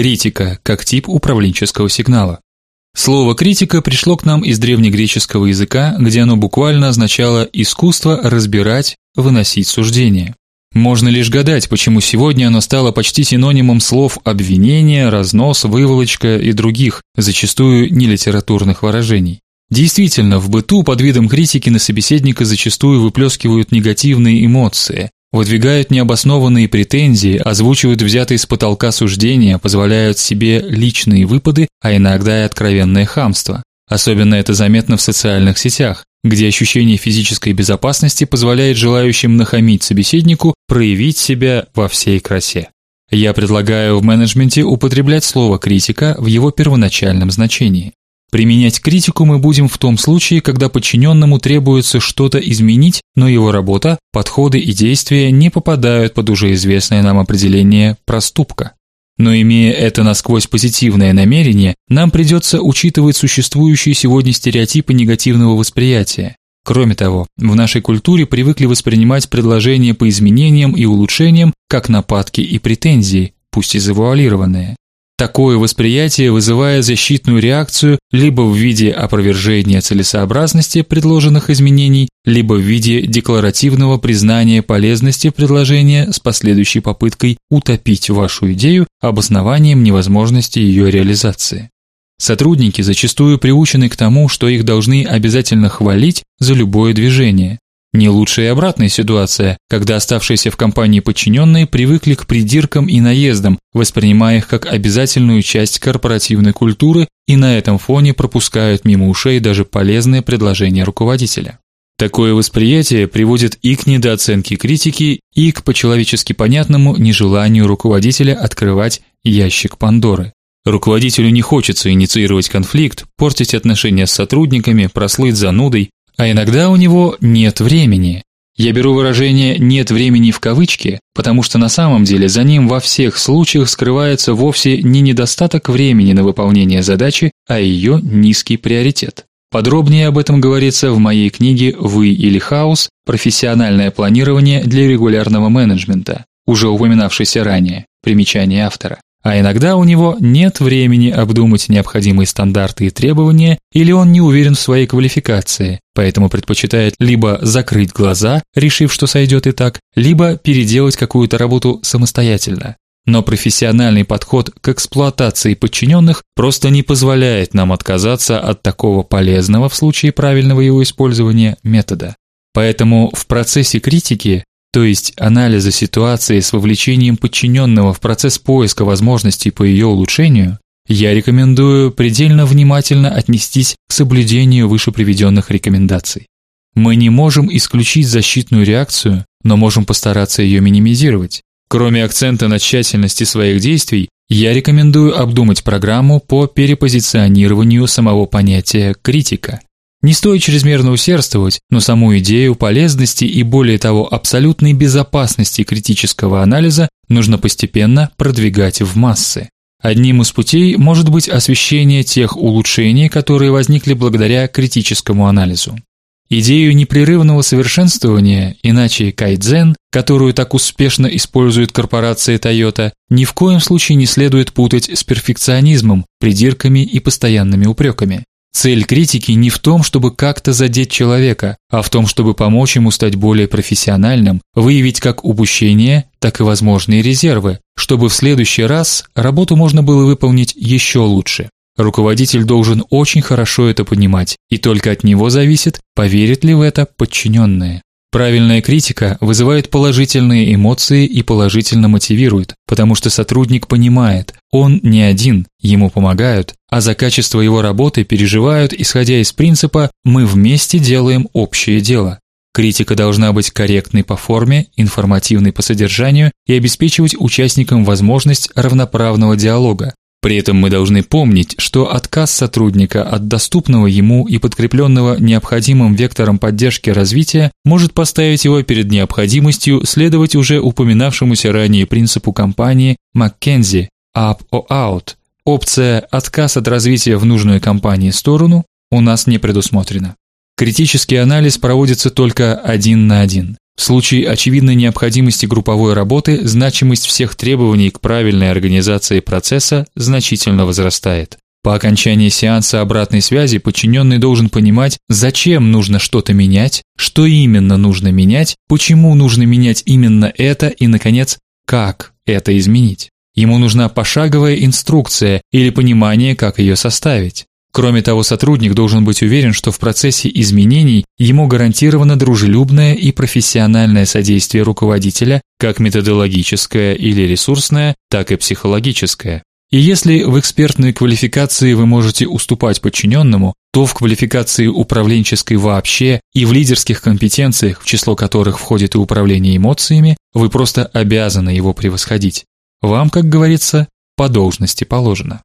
Критика как тип управленческого сигнала. Слово критика пришло к нам из древнегреческого языка, где оно буквально означало искусство разбирать, выносить суждения. Можно лишь гадать, почему сегодня оно стало почти синонимом слов обвинение, разнос, выволочка и других, зачастую нелитературных выражений. Действительно, в быту под видом критики на собеседника зачастую выплескивают негативные эмоции, выдвигают необоснованные претензии, озвучивают взятые с потолка суждения, позволяют себе личные выпады, а иногда и откровенное хамство. Особенно это заметно в социальных сетях, где ощущение физической безопасности позволяет желающим нахамить собеседнику проявить себя во всей красе. Я предлагаю в менеджменте употреблять слово критика в его первоначальном значении. Применять критику мы будем в том случае, когда подчиненному требуется что-то изменить, но его работа, подходы и действия не попадают под уже известное нам определение проступка. Но имея это насквозь позитивное намерение, нам придется учитывать существующие сегодня стереотипы негативного восприятия. Кроме того, в нашей культуре привыкли воспринимать предложения по изменениям и улучшениям как нападки и претензии, пусть и завуалированные. Такое восприятие вызывает защитную реакцию либо в виде опровержения целесообразности предложенных изменений, либо в виде декларативного признания полезности предложения с последующей попыткой утопить вашу идею обоснованием невозможности ее реализации. Сотрудники зачастую приучены к тому, что их должны обязательно хвалить за любое движение, не лучшая и обратная ситуация, когда оставшиеся в компании подчиненные привыкли к придиркам и наездам, воспринимая их как обязательную часть корпоративной культуры и на этом фоне пропускают мимо ушей даже полезные предложения руководителя. Такое восприятие приводит и к недооценке критики, и к по-человечески понятному нежеланию руководителя открывать ящик Пандоры. Руководителю не хочется инициировать конфликт, портить отношения с сотрудниками, прослыть занудой, а иногда у него нет времени. Я беру выражение нет времени в кавычки, потому что на самом деле за ним во всех случаях скрывается вовсе не недостаток времени на выполнение задачи, а ее низкий приоритет. Подробнее об этом говорится в моей книге Вы или хаос: профессиональное планирование для регулярного менеджмента, уже упоминавшейся ранее. Примечание автора. А иногда у него нет времени обдумать необходимые стандарты и требования, или он не уверен в своей квалификации, поэтому предпочитает либо закрыть глаза, решив, что сойдет и так, либо переделать какую-то работу самостоятельно. Но профессиональный подход к эксплуатации подчиненных просто не позволяет нам отказаться от такого полезного в случае правильного его использования метода. Поэтому в процессе критики то есть анализа ситуации с вовлечением подчиненного в процесс поиска возможностей по ее улучшению, я рекомендую предельно внимательно отнестись к соблюдению выше приведенных рекомендаций. Мы не можем исключить защитную реакцию, но можем постараться ее минимизировать. Кроме акцента на тщательности своих действий, я рекомендую обдумать программу по перепозиционированию самого понятия критика. Не стоит чрезмерно усердствовать, но саму идею полезности и более того абсолютной безопасности критического анализа нужно постепенно продвигать в массы. Одним из путей может быть освещение тех улучшений, которые возникли благодаря критическому анализу. Идею непрерывного совершенствования, иначе кайдзен, которую так успешно использует корпорация Toyota, ни в коем случае не следует путать с перфекционизмом, придирками и постоянными упреками. Цель критики не в том, чтобы как-то задеть человека, а в том, чтобы помочь ему стать более профессиональным, выявить как упущения, так и возможные резервы, чтобы в следующий раз работу можно было выполнить еще лучше. Руководитель должен очень хорошо это понимать, и только от него зависит, поверят ли в это подчиненные. Правильная критика вызывает положительные эмоции и положительно мотивирует, потому что сотрудник понимает, он не один, ему помогают, а за качество его работы переживают, исходя из принципа мы вместе делаем общее дело. Критика должна быть корректной по форме, информативной по содержанию и обеспечивать участникам возможность равноправного диалога, при этом мы должны помнить, что отказ сотрудника от доступного ему и подкрепленного необходимым вектором поддержки развития может поставить его перед необходимостью следовать уже упоминавшемуся ранее принципу компании McKinsey up or out. Опция отказ от развития в нужную компании сторону у нас не предусмотрена. Критический анализ проводится только один на один. В случае очевидной необходимости групповой работы значимость всех требований к правильной организации процесса значительно возрастает. По окончании сеанса обратной связи подчиненный должен понимать, зачем нужно что-то менять, что именно нужно менять, почему нужно менять именно это и наконец, как это изменить. Ему нужна пошаговая инструкция или понимание, как ее составить. Кроме того, сотрудник должен быть уверен, что в процессе изменений ему гарантировано дружелюбное и профессиональное содействие руководителя, как методологическое или ресурсное, так и психологическое. И если в экспертной квалификации вы можете уступать подчиненному, то в квалификации управленческой вообще и в лидерских компетенциях, в число которых входит и управление эмоциями, вы просто обязаны его превосходить. Вам, как говорится, по должности положено.